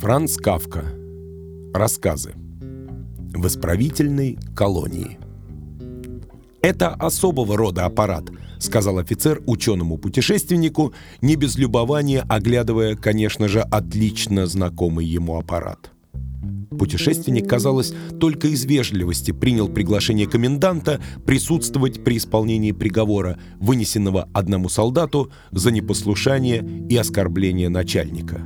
Франц Кавка. Рассказы. В исправительной колонии. «Это особого рода аппарат», — сказал офицер ученому-путешественнику, не без любования оглядывая, конечно же, отлично знакомый ему аппарат. Путешественник, казалось, только из вежливости принял приглашение коменданта присутствовать при исполнении приговора, вынесенного одному солдату за непослушание и оскорбление начальника.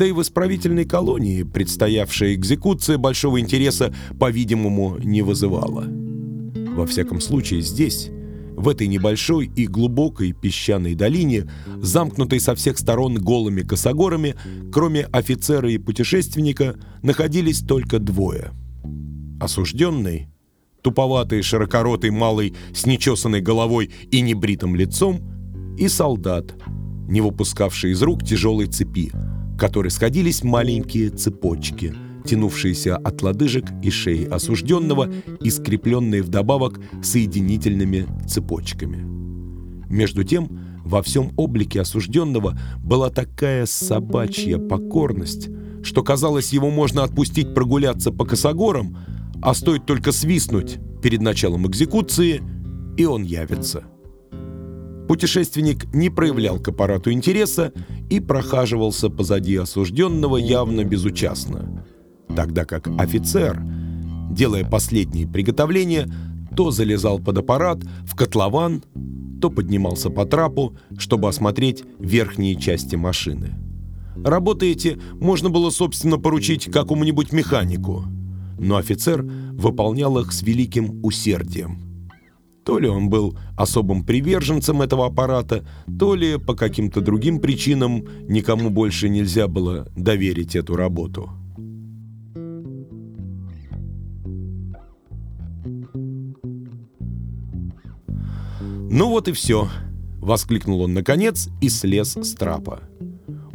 Да и в исправительной колонии предстоявшая экзекуция большого интереса, по-видимому, не вызывала. Во всяком случае, здесь, в этой небольшой и глубокой песчаной долине, замкнутой со всех сторон голыми косогорами, кроме офицера и путешественника, находились только двое. Осужденный, туповатый, широкоротый, малый, с нечесанной головой и небритым лицом, и солдат, не выпускавший из рук тяжелой цепи, которой сходились маленькие цепочки, тянувшиеся от лодыжек и шеи осужденного и скрепленные вдобавок соединительными цепочками. Между тем, во всем облике осужденного была такая собачья покорность, что казалось, его можно отпустить прогуляться по косогорам, а стоит только свистнуть перед началом экзекуции, и он явится. Путешественник не проявлял к аппарату интереса и прохаживался позади осужденного явно безучастно, тогда как офицер, делая последние приготовления, то залезал под аппарат в котлован, то поднимался по трапу, чтобы осмотреть верхние части машины. Работы эти можно было, собственно, поручить какому-нибудь механику, но офицер выполнял их с великим усердием – то ли он был особым приверженцем этого аппарата, то ли по каким-то другим причинам никому больше нельзя было доверить эту работу. «Ну вот и все», — воскликнул он наконец и слез с трапа.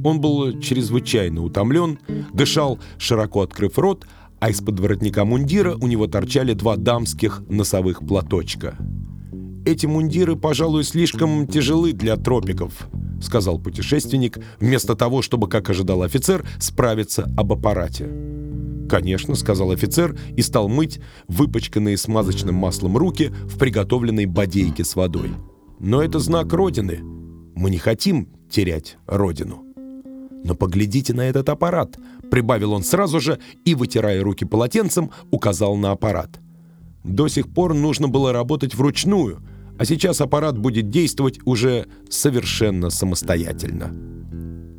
Он был чрезвычайно утомлен, дышал, широко открыв рот, а из-под воротника мундира у него торчали два дамских носовых платочка. «Эти мундиры, пожалуй, слишком тяжелы для тропиков», — сказал путешественник, вместо того, чтобы, как ожидал офицер, справиться об аппарате. «Конечно», — сказал офицер и стал мыть выпачканные смазочным маслом руки в приготовленной бодейке с водой. «Но это знак Родины. Мы не хотим терять Родину». «Но поглядите на этот аппарат», — прибавил он сразу же и, вытирая руки полотенцем, указал на аппарат. До сих пор нужно было работать вручную, а сейчас аппарат будет действовать уже совершенно самостоятельно.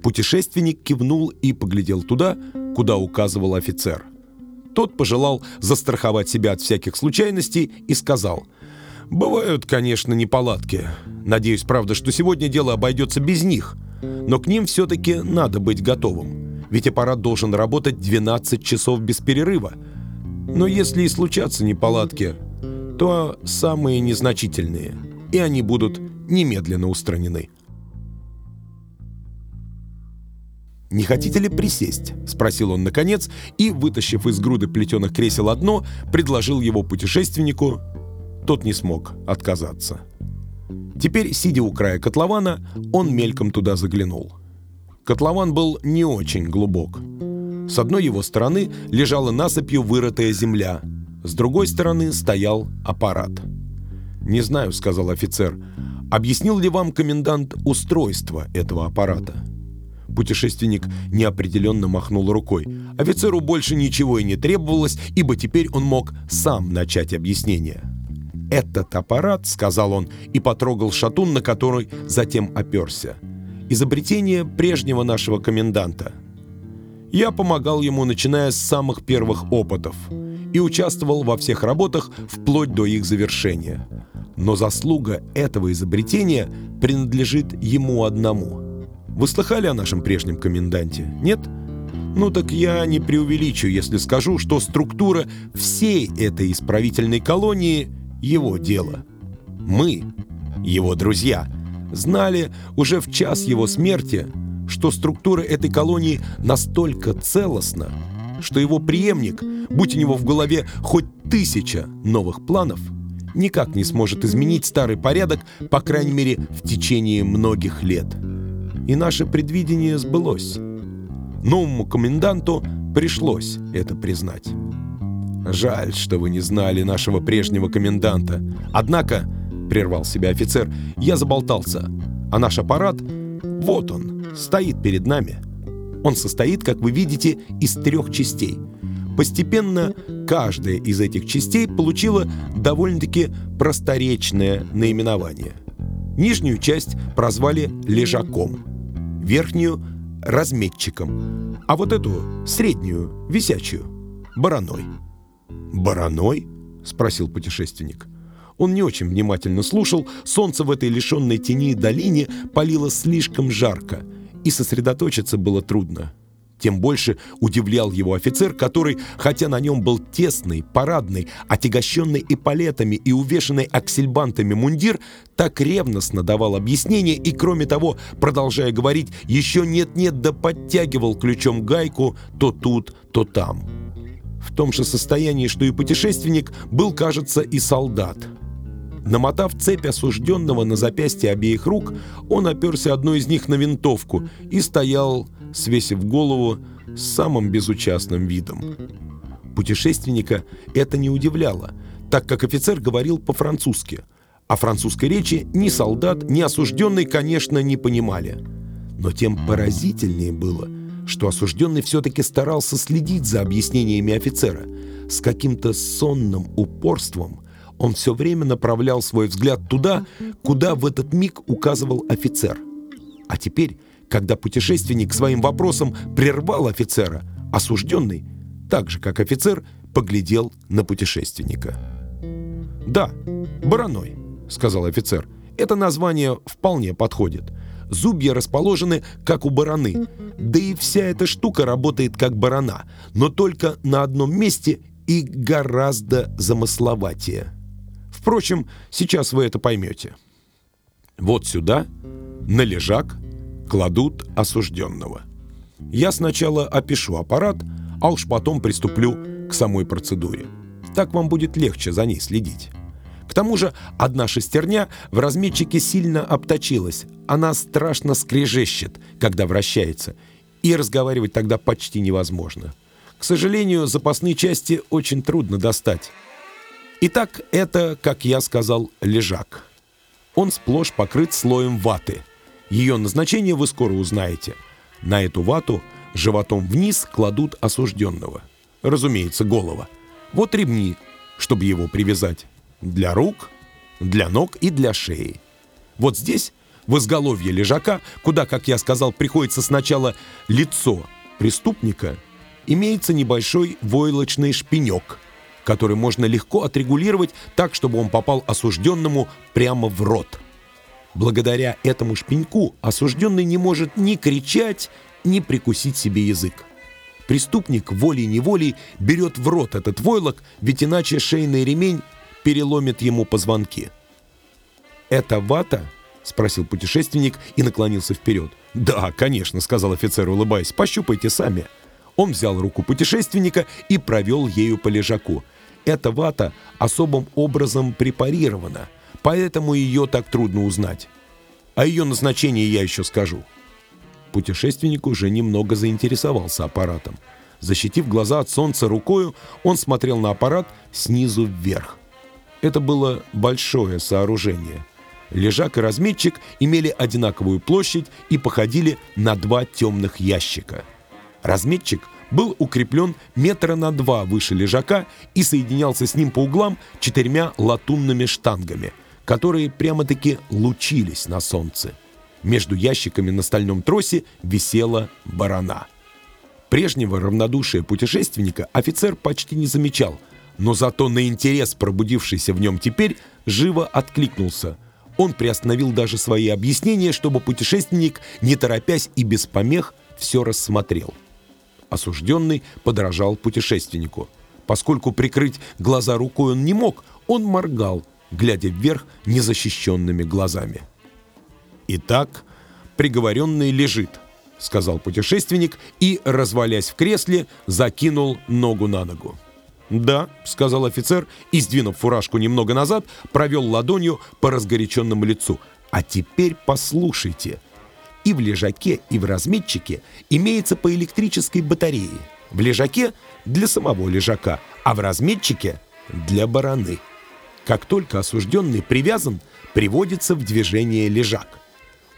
Путешественник кивнул и поглядел туда, куда указывал офицер. Тот пожелал застраховать себя от всяких случайностей и сказал «Бывают, конечно, неполадки. Надеюсь, правда, что сегодня дело обойдется без них». Но к ним все-таки надо быть готовым, ведь аппарат должен работать 12 часов без перерыва. Но если и случатся неполадки, то самые незначительные, и они будут немедленно устранены. «Не хотите ли присесть?» — спросил он наконец, и, вытащив из груды плетеных кресел одно, предложил его путешественнику. Тот не смог отказаться. Теперь, сидя у края котлована, он мельком туда заглянул. Котлован был не очень глубок. С одной его стороны лежала насыпью вырытая земля, с другой стороны стоял аппарат. «Не знаю», — сказал офицер, — «объяснил ли вам комендант устройство этого аппарата?» Путешественник неопределенно махнул рукой. Офицеру больше ничего и не требовалось, ибо теперь он мог сам начать объяснение. «Этот аппарат», — сказал он и потрогал шатун, на который затем оперся. «Изобретение прежнего нашего коменданта. Я помогал ему, начиная с самых первых опытов, и участвовал во всех работах вплоть до их завершения. Но заслуга этого изобретения принадлежит ему одному. Вы слыхали о нашем прежнем коменданте? Нет?» Ну так я не преувеличу, если скажу, что структура всей этой исправительной колонии его дело. Мы, его друзья, знали уже в час его смерти, что структура этой колонии настолько целостна, что его преемник, будь у него в голове хоть тысяча новых планов, никак не сможет изменить старый порядок, по крайней мере, в течение многих лет. И наше предвидение сбылось. Новому коменданту пришлось это признать. «Жаль, что вы не знали нашего прежнего коменданта. Однако, — прервал себя офицер, — я заболтался, а наш аппарат, вот он, стоит перед нами. Он состоит, как вы видите, из трех частей. Постепенно каждая из этих частей получила довольно-таки просторечное наименование. Нижнюю часть прозвали «лежаком», верхнюю — «разметчиком», а вот эту, среднюю, висячую — «бараной». «Бараной?» — спросил путешественник. Он не очень внимательно слушал, солнце в этой лишенной тени долине палило слишком жарко, и сосредоточиться было трудно. Тем больше удивлял его офицер, который, хотя на нем был тесный, парадный, отягощенный эполетами и увешанный аксельбантами мундир, так ревностно давал объяснение и, кроме того, продолжая говорить, еще нет-нет да подтягивал ключом гайку то тут, то там. В том же состоянии, что и путешественник, был, кажется, и солдат. Намотав цепь осужденного на запястье обеих рук, он оперся одной из них на винтовку и стоял, свесив голову, с самым безучастным видом. Путешественника это не удивляло, так как офицер говорил по-французски. А французской речи ни солдат, ни осужденный, конечно, не понимали. Но тем поразительнее было – что осужденный все-таки старался следить за объяснениями офицера. С каким-то сонным упорством он все время направлял свой взгляд туда, куда в этот миг указывал офицер. А теперь, когда путешественник своим вопросом прервал офицера, осужденный, так же как офицер, поглядел на путешественника. «Да, Бараной», — сказал офицер, — «это название вполне подходит. Зубья расположены, как у бараны. Да и вся эта штука работает как барана, но только на одном месте и гораздо замысловатее. Впрочем, сейчас вы это поймете. Вот сюда, на лежак, кладут осужденного. Я сначала опишу аппарат, а уж потом приступлю к самой процедуре. Так вам будет легче за ней следить. К тому же одна шестерня в разметчике сильно обточилась. Она страшно скрежещет, когда вращается, и разговаривать тогда почти невозможно. К сожалению, запасные части очень трудно достать. Итак, это, как я сказал, лежак. Он сплошь покрыт слоем ваты. Ее назначение вы скоро узнаете. На эту вату животом вниз кладут осужденного. Разумеется, голова. Вот ремни, чтобы его привязать для рук, для ног и для шеи. Вот здесь, в изголовье лежака, куда, как я сказал, приходится сначала лицо преступника, имеется небольшой войлочный шпинек, который можно легко отрегулировать так, чтобы он попал осужденному прямо в рот. Благодаря этому шпиньку осужденный не может ни кричать, ни прикусить себе язык. Преступник волей-неволей берет в рот этот войлок, ведь иначе шейный ремень переломит ему позвонки. «Это вата?» — спросил путешественник и наклонился вперед. «Да, конечно», — сказал офицер, улыбаясь, — «пощупайте сами». Он взял руку путешественника и провел ею по лежаку. Эта вата особым образом препарирована, поэтому ее так трудно узнать. О ее назначении я еще скажу. Путешественник уже немного заинтересовался аппаратом. Защитив глаза от солнца рукою, он смотрел на аппарат снизу вверх. Это было большое сооружение. Лежак и разметчик имели одинаковую площадь и походили на два темных ящика. Разметчик был укреплен метра на два выше лежака и соединялся с ним по углам четырьмя латунными штангами, которые прямо-таки лучились на солнце. Между ящиками на стальном тросе висела барана. Прежнего равнодушия путешественника офицер почти не замечал – но зато на интерес, пробудившийся в нем теперь, живо откликнулся. Он приостановил даже свои объяснения, чтобы путешественник, не торопясь и без помех, все рассмотрел. Осужденный подражал путешественнику. Поскольку прикрыть глаза рукой он не мог, он моргал, глядя вверх незащищенными глазами. «Итак, приговоренный лежит», — сказал путешественник и, развалясь в кресле, закинул ногу на ногу. «Да», — сказал офицер и, сдвинув фуражку немного назад, провел ладонью по разгоряченному лицу. «А теперь послушайте. И в лежаке, и в разметчике имеется по электрической батарее. В лежаке для самого лежака, а в разметчике для бараны. Как только осужденный привязан, приводится в движение лежак.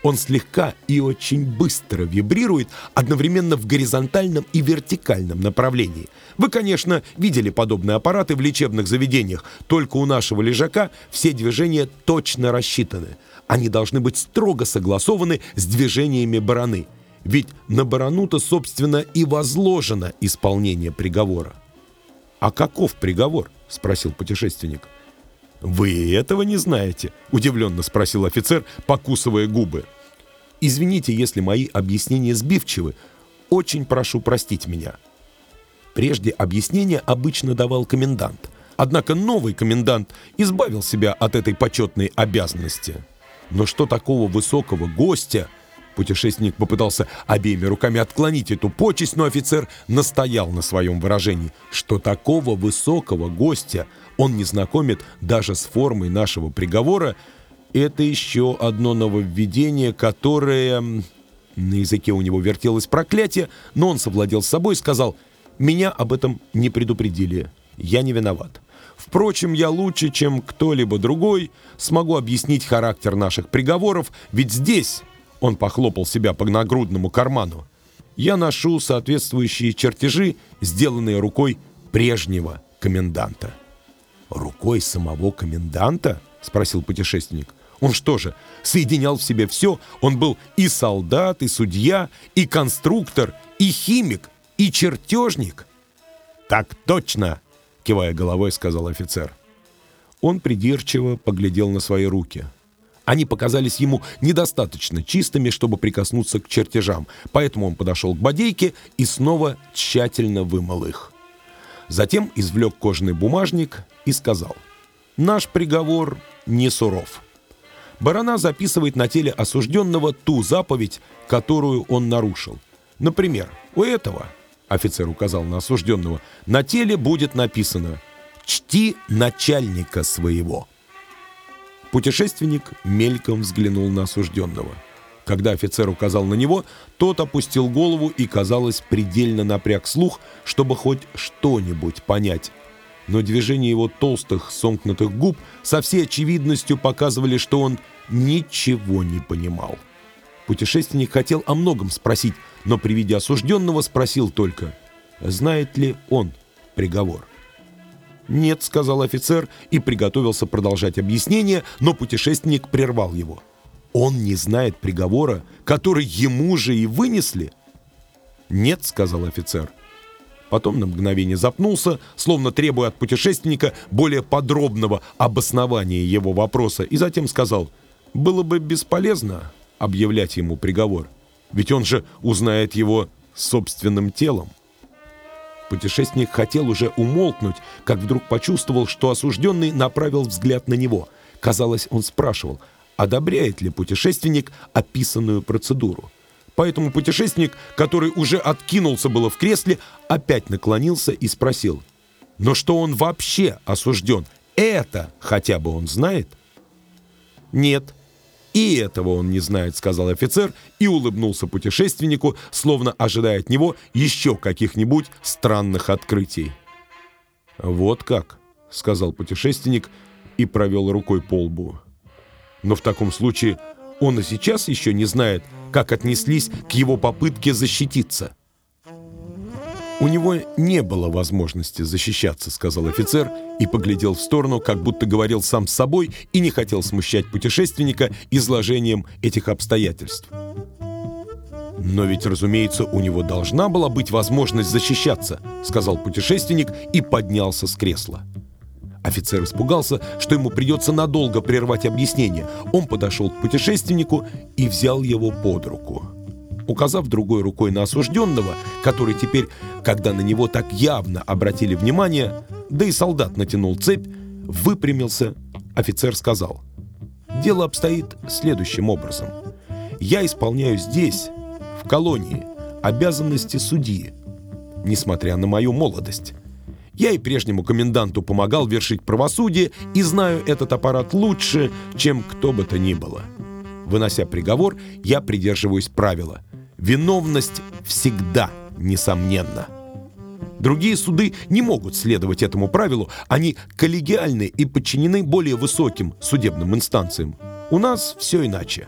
Он слегка и очень быстро вибрирует одновременно в горизонтальном и вертикальном направлении. Вы, конечно, видели подобные аппараты в лечебных заведениях, только у нашего лежака все движения точно рассчитаны. Они должны быть строго согласованы с движениями бараны. Ведь на барану-то, собственно, и возложено исполнение приговора. «А каков приговор?» — спросил путешественник. «Вы этого не знаете?» — удивленно спросил офицер, покусывая губы. «Извините, если мои объяснения сбивчивы. Очень прошу простить меня». Прежде объяснение обычно давал комендант. Однако новый комендант избавил себя от этой почетной обязанности. Но что такого высокого гостя Путешественник попытался обеими руками отклонить эту почесть, но офицер настоял на своем выражении, что такого высокого гостя он не знакомит даже с формой нашего приговора. Это еще одно нововведение, которое... На языке у него вертелось проклятие, но он совладел с собой и сказал, «Меня об этом не предупредили. Я не виноват. Впрочем, я лучше, чем кто-либо другой, смогу объяснить характер наших приговоров, ведь здесь, он похлопал себя по нагрудному карману. «Я ношу соответствующие чертежи, сделанные рукой прежнего коменданта». «Рукой самого коменданта?» — спросил путешественник. «Он что же, соединял в себе все? Он был и солдат, и судья, и конструктор, и химик, и чертежник?» «Так точно!» — кивая головой, сказал офицер. Он придирчиво поглядел на свои руки — они показались ему недостаточно чистыми, чтобы прикоснуться к чертежам, поэтому он подошел к бодейке и снова тщательно вымыл их. Затем извлек кожаный бумажник и сказал, «Наш приговор не суров». Барана записывает на теле осужденного ту заповедь, которую он нарушил. Например, у этого, офицер указал на осужденного, на теле будет написано «Чти начальника своего». Путешественник мельком взглянул на осужденного. Когда офицер указал на него, тот опустил голову и, казалось, предельно напряг слух, чтобы хоть что-нибудь понять. Но движения его толстых, сомкнутых губ со всей очевидностью показывали, что он ничего не понимал. Путешественник хотел о многом спросить, но при виде осужденного спросил только, знает ли он приговор. «Нет», — сказал офицер и приготовился продолжать объяснение, но путешественник прервал его. «Он не знает приговора, который ему же и вынесли?» «Нет», — сказал офицер. Потом на мгновение запнулся, словно требуя от путешественника более подробного обоснования его вопроса, и затем сказал, «Было бы бесполезно объявлять ему приговор, ведь он же узнает его собственным телом». Путешественник хотел уже умолкнуть, как вдруг почувствовал, что осужденный направил взгляд на него. Казалось, он спрашивал, одобряет ли путешественник описанную процедуру. Поэтому путешественник, который уже откинулся было в кресле, опять наклонился и спросил, «Но что он вообще осужден? Это хотя бы он знает?» «Нет», «И этого он не знает», — сказал офицер и улыбнулся путешественнику, словно ожидая от него еще каких-нибудь странных открытий. «Вот как», — сказал путешественник и провел рукой по лбу. «Но в таком случае он и сейчас еще не знает, как отнеслись к его попытке защититься». «У него не было возможности защищаться», — сказал офицер и поглядел в сторону, как будто говорил сам с собой и не хотел смущать путешественника изложением этих обстоятельств. «Но ведь, разумеется, у него должна была быть возможность защищаться», — сказал путешественник и поднялся с кресла. Офицер испугался, что ему придется надолго прервать объяснение. Он подошел к путешественнику и взял его под руку. Указав другой рукой на осужденного, который теперь, когда на него так явно обратили внимание, да и солдат натянул цепь, выпрямился, офицер сказал, «Дело обстоит следующим образом. Я исполняю здесь, в колонии, обязанности судьи, несмотря на мою молодость. Я и прежнему коменданту помогал вершить правосудие и знаю этот аппарат лучше, чем кто бы то ни было». Вынося приговор, я придерживаюсь правила. Виновность всегда несомненна. Другие суды не могут следовать этому правилу, они коллегиальны и подчинены более высоким судебным инстанциям. У нас все иначе.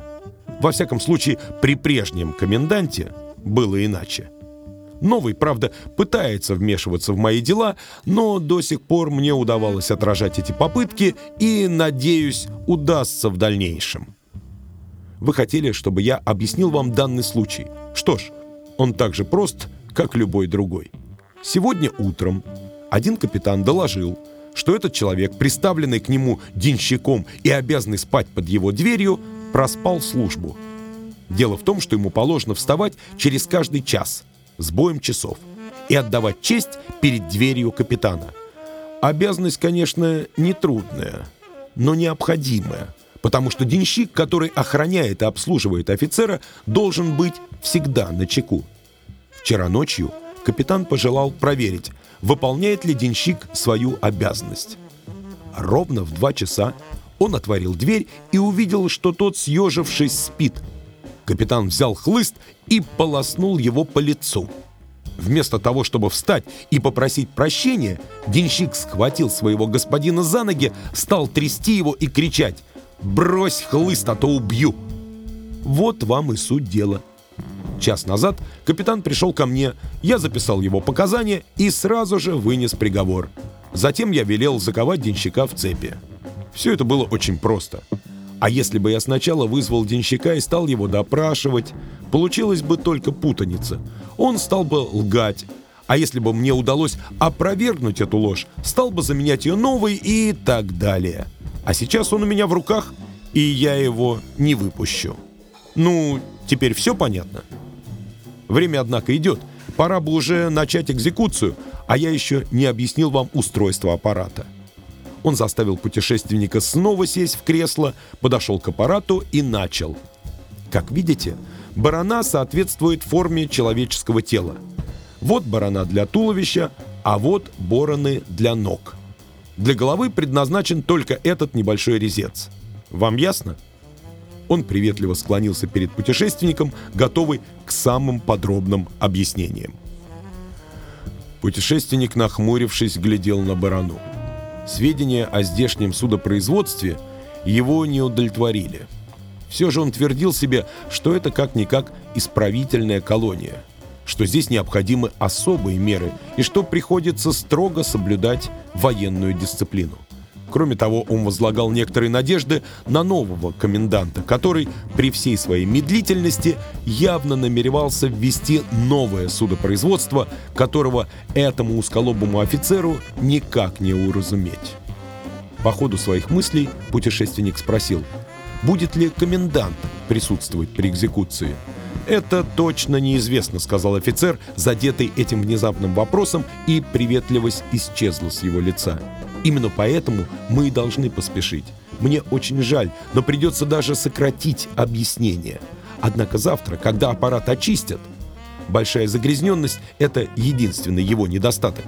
Во всяком случае, при прежнем коменданте было иначе. Новый, правда, пытается вмешиваться в мои дела, но до сих пор мне удавалось отражать эти попытки и, надеюсь, удастся в дальнейшем. Вы хотели, чтобы я объяснил вам данный случай. Что ж, он так же прост, как любой другой. Сегодня утром один капитан доложил, что этот человек, приставленный к нему денщиком и обязанный спать под его дверью, проспал службу. Дело в том, что ему положено вставать через каждый час с боем часов и отдавать честь перед дверью капитана. Обязанность, конечно, нетрудная, но необходимая, потому что денщик, который охраняет и обслуживает офицера, должен быть всегда на чеку. Вчера ночью капитан пожелал проверить, выполняет ли денщик свою обязанность. Ровно в два часа он отворил дверь и увидел, что тот, съежившись, спит. Капитан взял хлыст и полоснул его по лицу. Вместо того, чтобы встать и попросить прощения, денщик схватил своего господина за ноги, стал трясти его и кричать «Брось хлыст, а то убью!» Вот вам и суть дела. Час назад капитан пришел ко мне, я записал его показания и сразу же вынес приговор. Затем я велел заковать денщика в цепи. Все это было очень просто. А если бы я сначала вызвал денщика и стал его допрашивать, получилась бы только путаница. Он стал бы лгать. А если бы мне удалось опровергнуть эту ложь, стал бы заменять ее новой и так далее. А сейчас он у меня в руках, и я его не выпущу. Ну, теперь все понятно? Время, однако, идет. Пора бы уже начать экзекуцию, а я еще не объяснил вам устройство аппарата. Он заставил путешественника снова сесть в кресло, подошел к аппарату и начал. Как видите, барана соответствует форме человеческого тела. Вот барана для туловища, а вот бороны для ног. Для головы предназначен только этот небольшой резец. Вам ясно? Он приветливо склонился перед путешественником, готовый к самым подробным объяснениям. Путешественник, нахмурившись, глядел на барану. Сведения о здешнем судопроизводстве его не удовлетворили. Все же он твердил себе, что это как-никак исправительная колония, что здесь необходимы особые меры и что приходится строго соблюдать военную дисциплину. Кроме того, он возлагал некоторые надежды на нового коменданта, который при всей своей медлительности явно намеревался ввести новое судопроизводство, которого этому узколобому офицеру никак не уразуметь. По ходу своих мыслей путешественник спросил, будет ли комендант присутствовать при экзекуции. «Это точно неизвестно», — сказал офицер, задетый этим внезапным вопросом, и приветливость исчезла с его лица. Именно поэтому мы и должны поспешить. Мне очень жаль, но придется даже сократить объяснение. Однако завтра, когда аппарат очистят, большая загрязненность – это единственный его недостаток.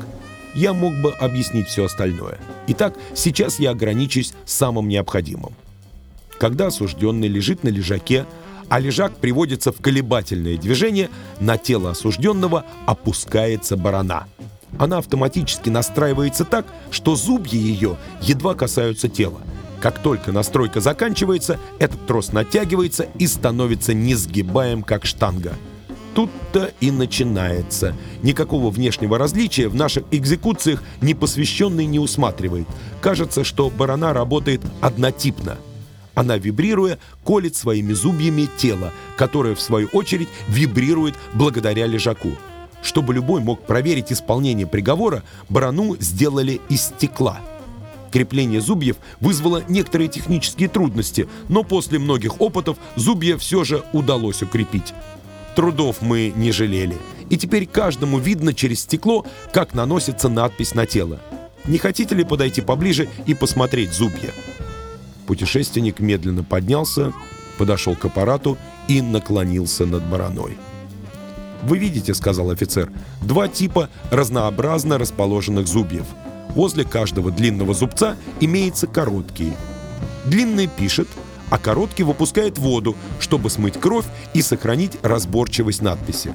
Я мог бы объяснить все остальное. Итак, сейчас я ограничусь самым необходимым. Когда осужденный лежит на лежаке, а лежак приводится в колебательное движение, на тело осужденного опускается барана – она автоматически настраивается так, что зубья ее едва касаются тела. Как только настройка заканчивается, этот трос натягивается и становится несгибаем, как штанга. Тут-то и начинается. Никакого внешнего различия в наших экзекуциях непосвященный не усматривает. Кажется, что барана работает однотипно. Она, вибрируя, колет своими зубьями тело, которое, в свою очередь, вибрирует благодаря лежаку. Чтобы любой мог проверить исполнение приговора, барану сделали из стекла. Крепление зубьев вызвало некоторые технические трудности, но после многих опытов зубья все же удалось укрепить. Трудов мы не жалели, и теперь каждому видно через стекло, как наносится надпись на тело. Не хотите ли подойти поближе и посмотреть зубья? Путешественник медленно поднялся, подошел к аппарату и наклонился над бараной. «Вы видите, — сказал офицер, — два типа разнообразно расположенных зубьев. Возле каждого длинного зубца имеется короткий. Длинный пишет, а короткий выпускает воду, чтобы смыть кровь и сохранить разборчивость надписи.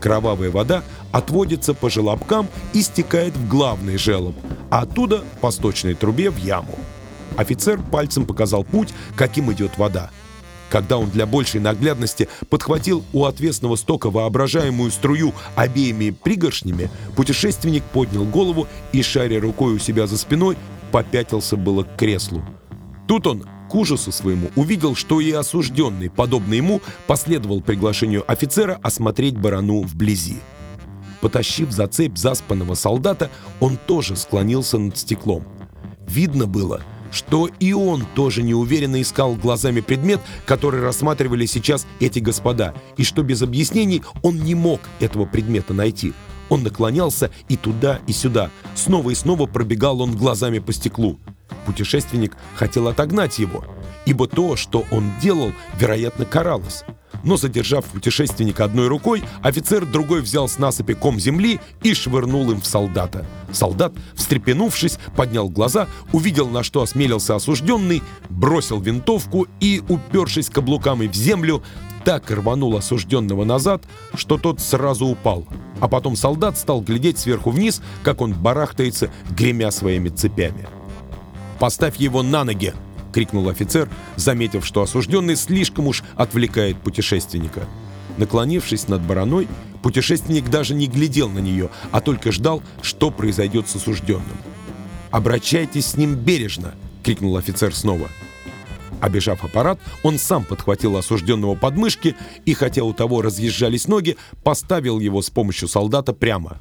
Кровавая вода отводится по желобкам и стекает в главный желоб, а оттуда по сточной трубе в яму. Офицер пальцем показал путь, каким идет вода. Когда он для большей наглядности подхватил у отвесного стока воображаемую струю обеими пригоршнями, путешественник поднял голову и, шаря рукой у себя за спиной, попятился было к креслу. Тут он, к ужасу своему, увидел, что и осужденный, подобно ему, последовал приглашению офицера осмотреть барану вблизи. Потащив за цепь заспанного солдата, он тоже склонился над стеклом. Видно было — что и он тоже неуверенно искал глазами предмет, который рассматривали сейчас эти господа, и что без объяснений он не мог этого предмета найти. Он наклонялся и туда, и сюда. Снова и снова пробегал он глазами по стеклу. Путешественник хотел отогнать его, ибо то, что он делал, вероятно, каралось но, задержав путешественника одной рукой, офицер другой взял с насыпи ком земли и швырнул им в солдата. Солдат, встрепенувшись, поднял глаза, увидел, на что осмелился осужденный, бросил винтовку и, упершись каблуками в землю, так рванул осужденного назад, что тот сразу упал. А потом солдат стал глядеть сверху вниз, как он барахтается, гремя своими цепями. «Поставь его на ноги!» Крикнул офицер, заметив, что осужденный слишком уж отвлекает путешественника. Наклонившись над бараной, путешественник даже не глядел на нее, а только ждал, что произойдет с осужденным. «Обращайтесь с ним бережно!» — крикнул офицер снова. Обежав аппарат, он сам подхватил осужденного под мышки и, хотя у того разъезжались ноги, поставил его с помощью солдата прямо.